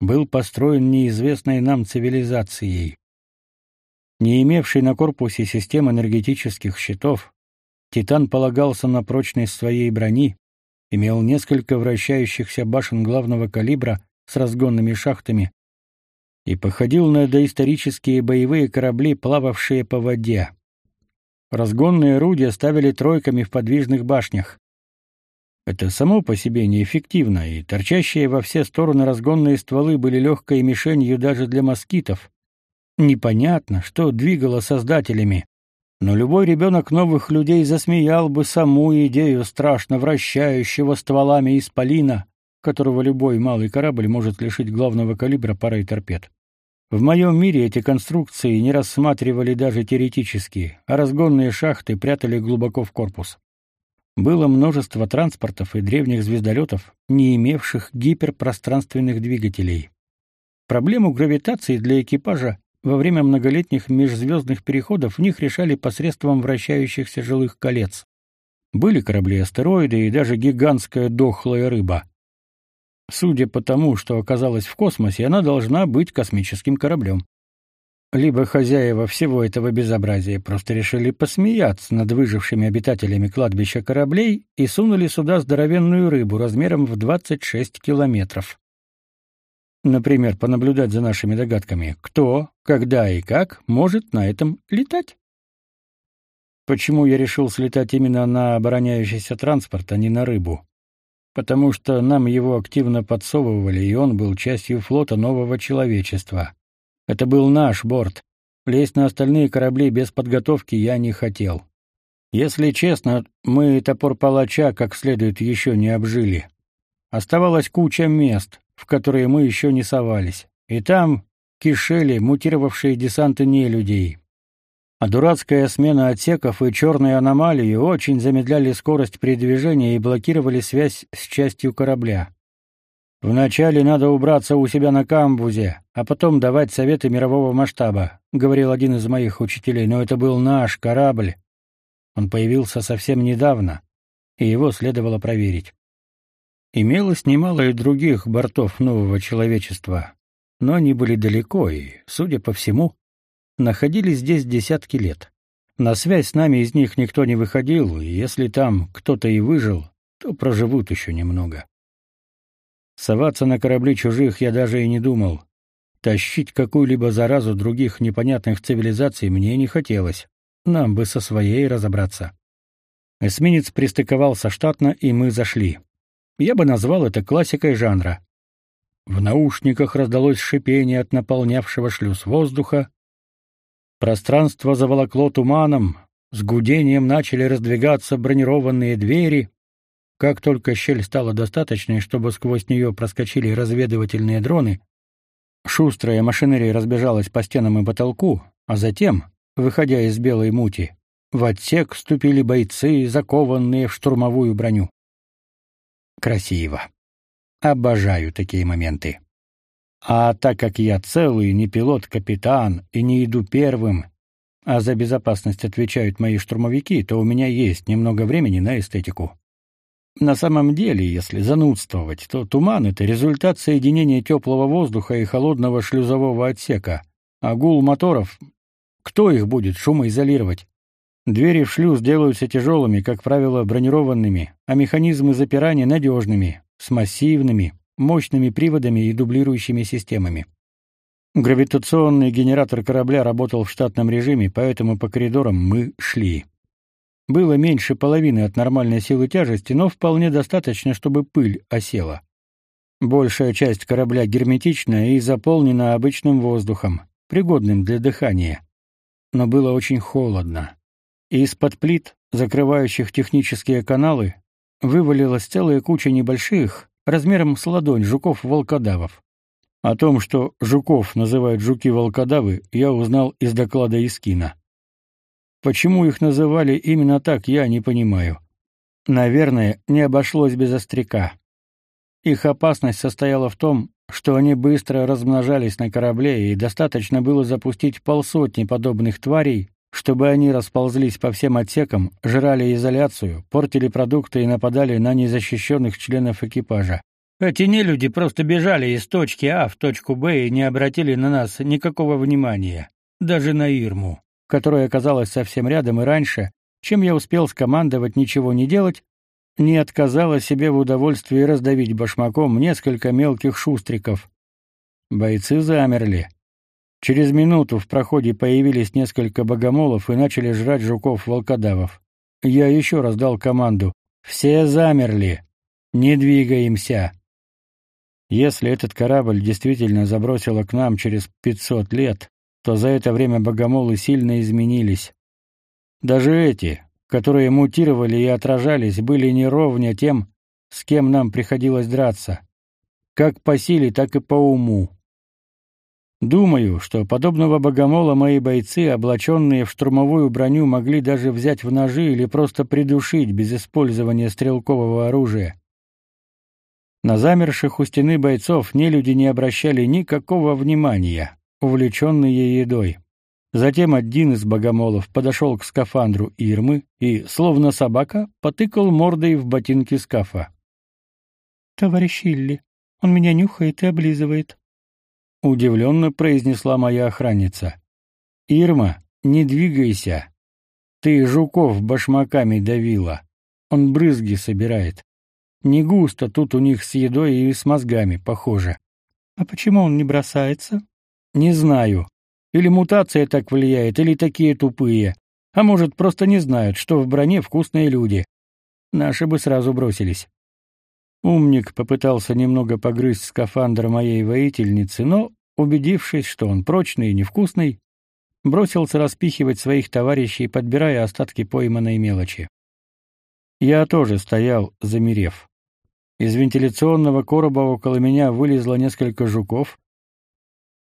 был построен неизвестной нам цивилизацией. Не имевший на корпусе систем энергетических щитов, Титан полагался на прочность своей брони, имел несколько вращающихся башен главного калибра с разгонными шахтами и походил на доисторические боевые корабли, плававшие по воде. Разгонные орудия ставили тройками в подвижных башнях. Это само по себе неэффективно, и торчащие во все стороны разгонные стволы были легкой мишенью даже для москитов. Непонятно, что двигало создателями, но любой ребенок новых людей засмеял бы саму идею страшно вращающего стволами исполина, которого любой малый корабль может лишить главного калибра парой торпед. В моем мире эти конструкции не рассматривали даже теоретически, а разгонные шахты прятали глубоко в корпус. Было множество транспортов и древних звездолетов, не имевших гиперпространственных двигателей. Проблему гравитации для экипажа во время многолетних межзвездных переходов в них решали посредством вращающихся жилых колец. Были корабли-астероиды и даже гигантская дохлая рыба. Судя по тому, что оказалась в космосе, она должна быть космическим кораблем. Либо хозяева всего этого безобразия просто решили посмеяться над выжившими обитателями кладбища кораблей и сунули сюда здоровенную рыбу размером в 26 километров. Например, понаблюдать за нашими догадками, кто, когда и как может на этом летать. Почему я решил слетать именно на обороняющийся транспорт, а не на рыбу? Потому что нам его активно подсовывали, и он был частью флота нового человечества. Это был наш борт. Лезть на остальные корабли без подготовки я не хотел. Если честно, мы топор палача как следует еще не обжили. Оставалась куча мест, в которые мы еще не совались. И там кишели мутировавшие десанты нелюдей. А дурацкая смена отсеков и черные аномалии очень замедляли скорость передвижения и блокировали связь с частью корабля. Вначале надо убраться у себя на камбузе, а потом давать советы мирового масштаба, говорил один из моих учителей, но это был наш корабль. Он появился совсем недавно, и его следовало проверить. Имелось немало и других бортов нового человечества, но они были далеко и, судя по всему, находились здесь десятки лет. На связь с нами из них никто не выходил, и если там кто-то и выжил, то проживут еще немного. Соваться на корабли чужих я даже и не думал. Тащить какую-либо заразу других непонятных цивилизаций мне не хотелось. Нам бы со своей разобраться. Эсминец пристыковался штатно, и мы зашли. Я бы назвал это классикой жанра. В наушниках раздалось шипение от наполнявшего шлюз воздуха. Пространство заволокло туманом, с гудением начали раздвигаться бронированные двери. Как только щель стала достаточной, чтобы сквозь нее проскочили разведывательные дроны, шустрая машинерия разбежалась по стенам и потолку, а затем, выходя из белой мути, в отсек вступили бойцы, закованные в штурмовую броню. Красиво. Обожаю такие моменты. А так как я целый не пилот-капитан и не иду первым, а за безопасность отвечают мои штурмовики, то у меня есть немного времени на эстетику. На самом деле, если занудствовать, то туман — это результат соединения теплого воздуха и холодного шлюзового отсека. А гул моторов... Кто их будет шумоизолировать? Двери в шлюз делаются тяжелыми, как правило, бронированными, а механизмы запирания надежными, с массивными, мощными приводами и дублирующими системами. Гравитационный генератор корабля работал в штатном режиме, поэтому по коридорам мы шли. Было меньше половины от нормальной силы тяжести, но вполне достаточно, чтобы пыль осела. Большая часть корабля герметична и заполнена обычным воздухом, пригодным для дыхания. Но было очень холодно. И из-под плит, закрывающих технические каналы, вывалилась целая куча небольших, размером с ладонь, жуков-волкодавов. О том, что жуков называют жуки-волкодавы, я узнал из доклада Искина. Почему их называли именно так, я не понимаю. Наверное, не обошлось без остряка. Их опасность состояла в том, что они быстро размножались на корабле, и достаточно было запустить полсотни подобных тварей, чтобы они расползлись по всем отсекам, жрали изоляцию, портили продукты и нападали на незащищенных членов экипажа. Эти нелюди просто бежали из точки А в точку Б и не обратили на нас никакого внимания, даже на Ирму, которая оказалась совсем рядом и раньше, чем я успел скомандовать ничего не делать, не отказала себе в удовольствии раздавить башмаком несколько мелких шустриков. Бойцы замерли. Через минуту в проходе появились несколько богомолов и начали жрать жуков-волкодавов. Я еще раз дал команду: "Все замерли. Не двигаемся". Если этот корабль действительно забросило к нам через 500 лет, то за это время богомолы сильно изменились. Даже эти, которые мутировали и отражались, были не ровня тем, с кем нам приходилось драться, как по силе, так и по уму. Думаю, что подобного богомола мои бойцы, облаченные в штурмовую броню, могли даже взять в ножи или просто придушить без использования стрелкового оружия. На замерших у стены бойцов нелюди не обращали никакого внимания, увлеченные едой. Затем один из богомолов подошел к скафандру Ирмы и, словно собака, потыкал мордой в ботинки скафа. «Товарищ Илли, он меня нюхает и облизывает», — удивленно произнесла моя охранница. «Ирма, не двигайся. Ты жуков башмаками давила. Он брызги собирает. Не густо тут у них с едой и с мозгами, похоже». «А почему он не бросается?» «Не знаю. Или мутация так влияет, или такие тупые. А может, просто не знают, что в броне вкусные люди. Наши бы сразу бросились. Умник попытался немного погрызть скафандр моей воительницы, но, убедившись, что он прочный и невкусный, бросился распихивать своих товарищей, подбирая остатки пойманной мелочи. Я тоже стоял, замерев. Из вентиляционного короба около меня вылезло несколько жуков,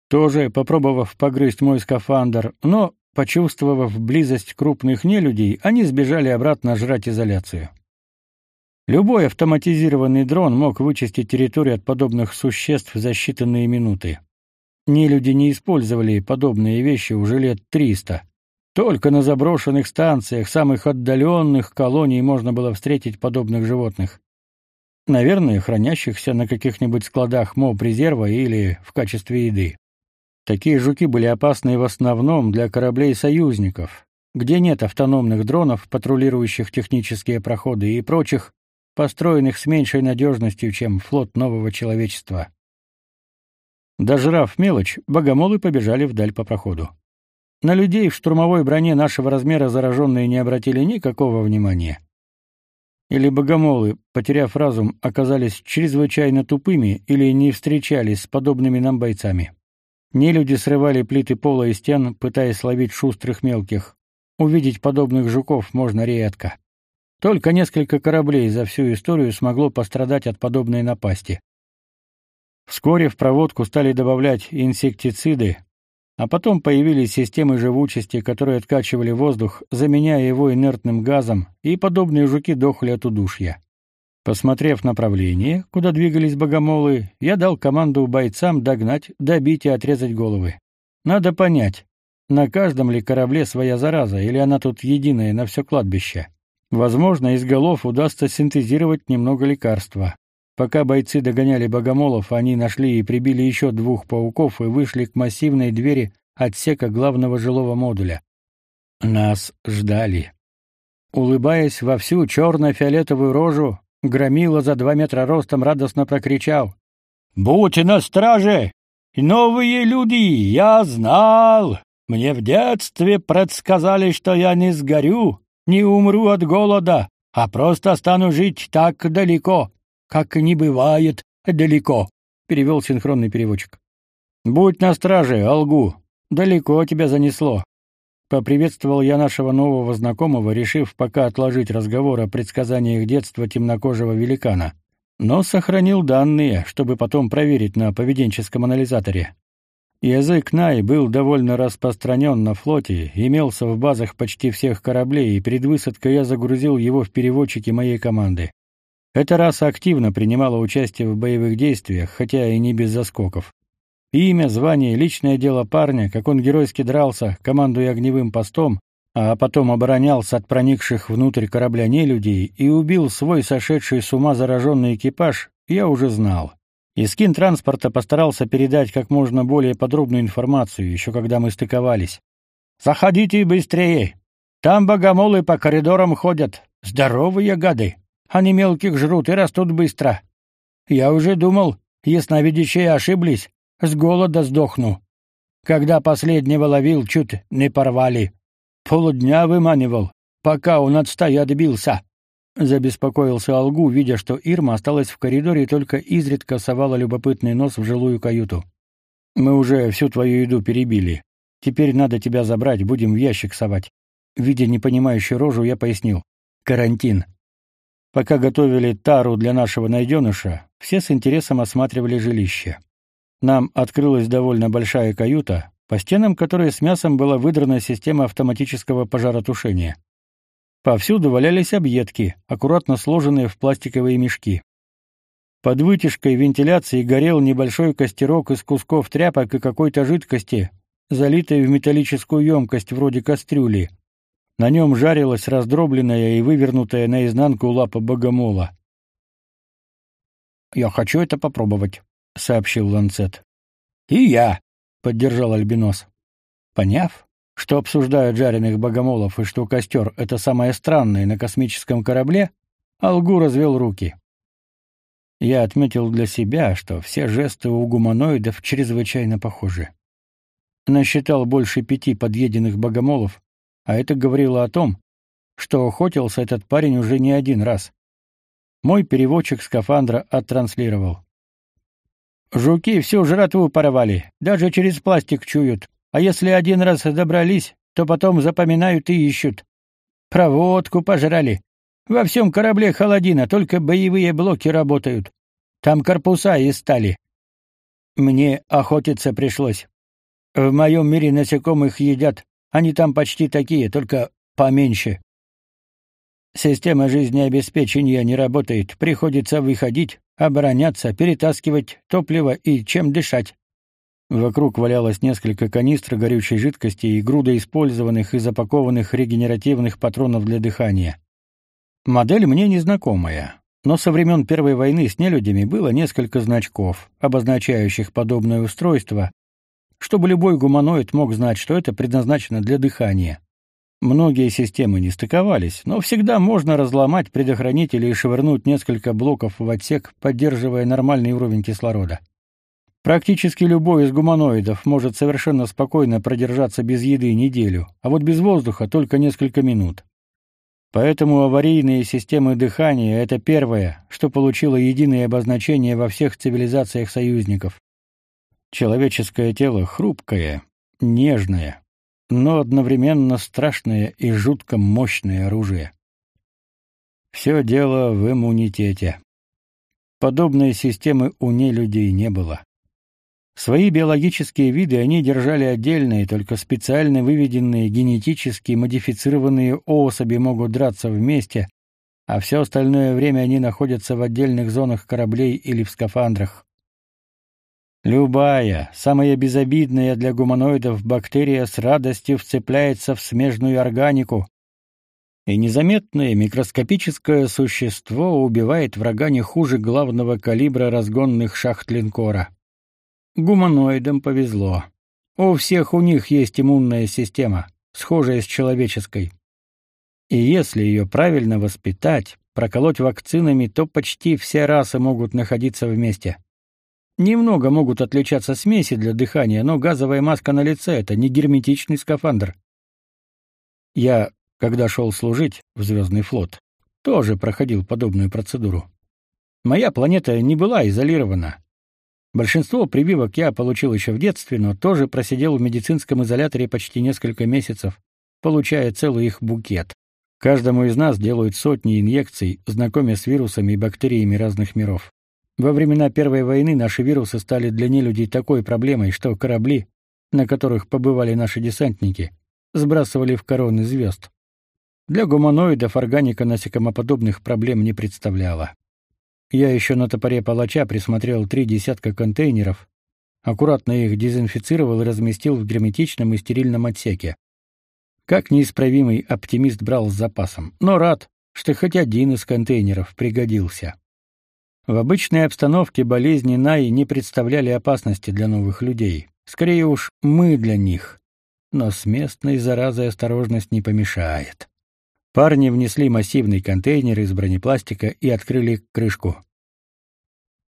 тоже попробовав погрызть мой скафандр, но, почувствовав близость крупных нелюдей, они сбежали обратно жрать изоляцию. Любой автоматизированный дрон мог вычистить территорию от подобных существ за считанные минуты. Нелюди не использовали подобные вещи уже лет триста. Только на заброшенных станциях, самых отдаленных колоний можно было встретить подобных животных. Наверное, хранящихся на каких-нибудь складах моб-резерва или в качестве еды. Такие жуки были опасны в основном для кораблей союзников, где нет автономных дронов, патрулирующих технические проходы и прочих, построенных с меньшей надежностью, чем флот нового человечества. Дожрав мелочь, богомолы побежали вдаль по проходу. На людей в штурмовой броне нашего размера зараженные не обратили никакого внимания. Или богомолы, потеряв разум, оказались чрезвычайно тупыми или не встречались с подобными нам бойцами. Нелюди срывали плиты пола и стен, пытаясь ловить шустрых мелких. Увидеть подобных жуков можно редко. Только несколько кораблей за всю историю смогло пострадать от подобной напасти. Вскоре в проводку стали добавлять инсектициды, а потом появились системы живучести, которые откачивали воздух, заменяя его инертным газом, и подобные жуки дохли от удушья. Посмотрев направление, куда двигались богомолы, я дал команду бойцам догнать, добить и отрезать головы. Надо понять, на каждом ли корабле своя зараза, или она тут единая на все кладбище. Возможно, из голов удастся синтезировать немного лекарства. Пока бойцы догоняли богомолов, они нашли и прибили еще двух пауков и вышли к массивной двери отсека главного жилого модуля. Нас ждали. Улыбаясь во всю черно-фиолетовую рожу, Громила за два метра ростом радостно прокричал. «Будьте на страже! Новые люди! Я знал! Мне в детстве предсказали, что я не сгорю, не умру от голода, а просто стану жить так далеко, как не бывает далеко», — перевел синхронный переводчик. «Будь на страже, Алгу! Далеко тебя занесло. Поприветствовал я нашего нового знакомого, решив пока отложить разговор о предсказаниях детства темнокожего великана, но сохранил данные, чтобы потом проверить на поведенческом анализаторе. Язык Най был довольно распространен на флоте, имелся в базах почти всех кораблей, и перед высадкой я загрузил его в переводчики моей команды. Эта раса активно принимала участие в боевых действиях, хотя и не без заскоков. Имя, звание, личное дело парня, как он геройски дрался, командуя огневым постом, а потом оборонялся от проникших внутрь корабля нелюдей и убил свой сошедший с ума зараженный экипаж, я уже знал. Искин транспорта постарался передать как можно более подробную информацию, еще когда мы стыковались. «Заходите быстрее! Там богомолы по коридорам ходят. Здоровые гады! Они мелких жрут и растут быстро. Я уже думал, ясновидящие ошиблись, с голода сдохну. Когда последнего ловил, чуть не порвали. Полдня выманивал, пока он от стаи отбился. Забеспокоился Алгу, видя, что Ирма осталась в коридоре и только изредка совала любопытный нос в жилую каюту. Мы уже всю твою еду перебили. Теперь надо тебя забрать, будем в ящик совать. Видя непонимающую рожу, я пояснил: карантин. Пока готовили тару для нашего найденыша, все с интересом осматривали жилище. Нам открылась довольно большая каюта, по стенам которой с мясом была выдрана система автоматического пожаротушения. Повсюду валялись объедки, аккуратно сложенные в пластиковые мешки. Под вытяжкой вентиляции горел небольшой костерок из кусков тряпок и какой-то жидкости, залитой в металлическую емкость вроде кастрюли. На нем жарилась раздробленная и вывернутая наизнанку лапа богомола. «Я хочу это попробовать», — сообщил Ланцет. «И я», — поддержал Альбинос. Поняв, что обсуждают жареных богомолов и что костер — это самое странное на космическом корабле, Алгу развел руки. Я отметил для себя, что все жесты у гуманоидов чрезвычайно похожи. Насчитал больше пяти подъеденных богомолов, а это говорило о том, что охотился этот парень уже не один раз. Мой переводчик скафандра оттранслировал. Жуки всю жратву порвали, даже через пластик чуют. А если один раз добрались, то потом запоминают и ищут. Проводку пожрали. Во всем корабле холодина, только боевые блоки работают. Там корпуса из стали. Мне охотиться пришлось. В моем мире насекомых едят. Они там почти такие, только поменьше. Система жизнеобеспечения не работает, приходится выходить, обороняться, перетаскивать топливо и чем дышать. Вокруг валялось несколько канистр горючей жидкости и груда использованных и запакованных регенеративных патронов для дыхания. Модель мне незнакомая, но со времен Первой войны с нелюдями было несколько значков, обозначающих подобное устройство, чтобы любой гуманоид мог знать, что это предназначено для дыхания. Многие системы не стыковались, но всегда можно разломать предохранители и швырнуть несколько блоков в отсек, поддерживая нормальный уровень кислорода. Практически любой из гуманоидов может совершенно спокойно продержаться без еды неделю, а вот без воздуха только несколько минут. Поэтому аварийные системы дыхания это первое, что получило единое обозначение во всех цивилизациях союзников. Человеческое тело хрупкое, нежное, но одновременно страшное и жутко мощное оружие. Все дело в иммунитете. Подобной системы у нелюдей не было. Свои биологические виды они держали отдельные, только специально выведенные генетически модифицированные особи могут драться вместе, а все остальное время они находятся в отдельных зонах кораблей или в скафандрах. Любая, самая безобидная для гуманоидов бактерия с радостью вцепляется в смежную органику, и незаметное микроскопическое существо убивает врага не хуже главного калибра разгонных шахт линкора. Гуманоидам повезло. У всех у них есть иммунная система, схожая с человеческой. И если ее правильно воспитать, проколоть вакцинами, то почти все расы могут находиться вместе. Немного могут отличаться смеси для дыхания, но газовая маска на лице — это не герметичный скафандр. Я, когда шел служить в Звездный флот, тоже проходил подобную процедуру. Моя планета не была изолирована. Большинство прививок я получил еще в детстве, но тоже просидел в медицинском изоляторе почти несколько месяцев, получая целый их букет. Каждому из нас делают сотни инъекций, знакомя с вирусами и бактериями разных миров. Во времена Первой войны наши вирусы стали для нелюдей такой проблемой, что корабли, на которых побывали наши десантники, сбрасывали в короны звезд. Для гуманоидов органика насекомоподобных проблем не представляла. Я еще на топоре палача присмотрел три десятка контейнеров, аккуратно их дезинфицировал и разместил в герметичном и стерильном отсеке. Как неисправимый оптимист брал с запасом, но рад, что хоть один из контейнеров пригодился. В обычной обстановке болезни Наи не представляли опасности для новых людей. Скорее уж, мы для них. Но с местной заразой осторожность не помешает. Парни внесли массивный контейнер из бронепластика и открыли крышку.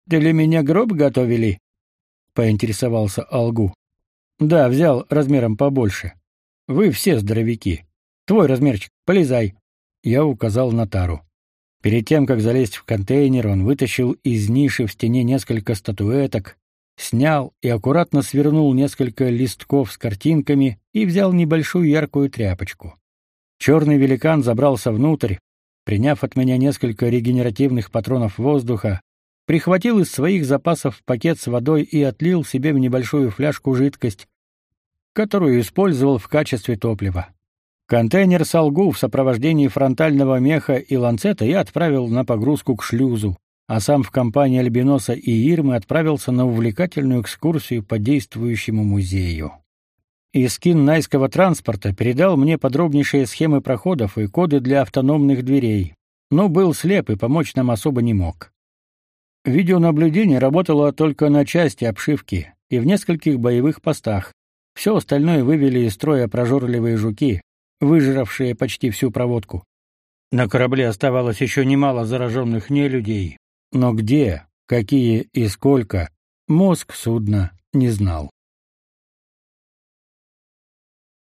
«Для меня гроб готовили?» — поинтересовался Алгу. «Да, взял размером побольше. Вы все здоровяки. Твой размерчик, полезай». Я указал на тару. Перед тем, как залезть в контейнер, он вытащил из ниши в стене несколько статуэток, снял и аккуратно свернул несколько листков с картинками и взял небольшую яркую тряпочку. Черный великан забрался внутрь, приняв от меня несколько регенеративных патронов воздуха, прихватил из своих запасов пакет с водой и отлил себе в небольшую фляжку жидкость, которую использовал в качестве топлива. Контейнер «Салгу» в сопровождении фронтального меха и ланцета я отправил на погрузку к шлюзу, а сам в компании Альбиноса и Ирмы отправился на увлекательную экскурсию по действующему музею. Искин найского транспорта передал мне подробнейшие схемы проходов и коды для автономных дверей, но был слеп и помочь нам особо не мог. Видеонаблюдение работало только на части обшивки и в нескольких боевых постах. Все остальное вывели из строя прожорливые жуки, выжравшие почти всю проводку. На корабле оставалось еще немало зараженных нелюдей, но где, какие и сколько, мозг судна не знал.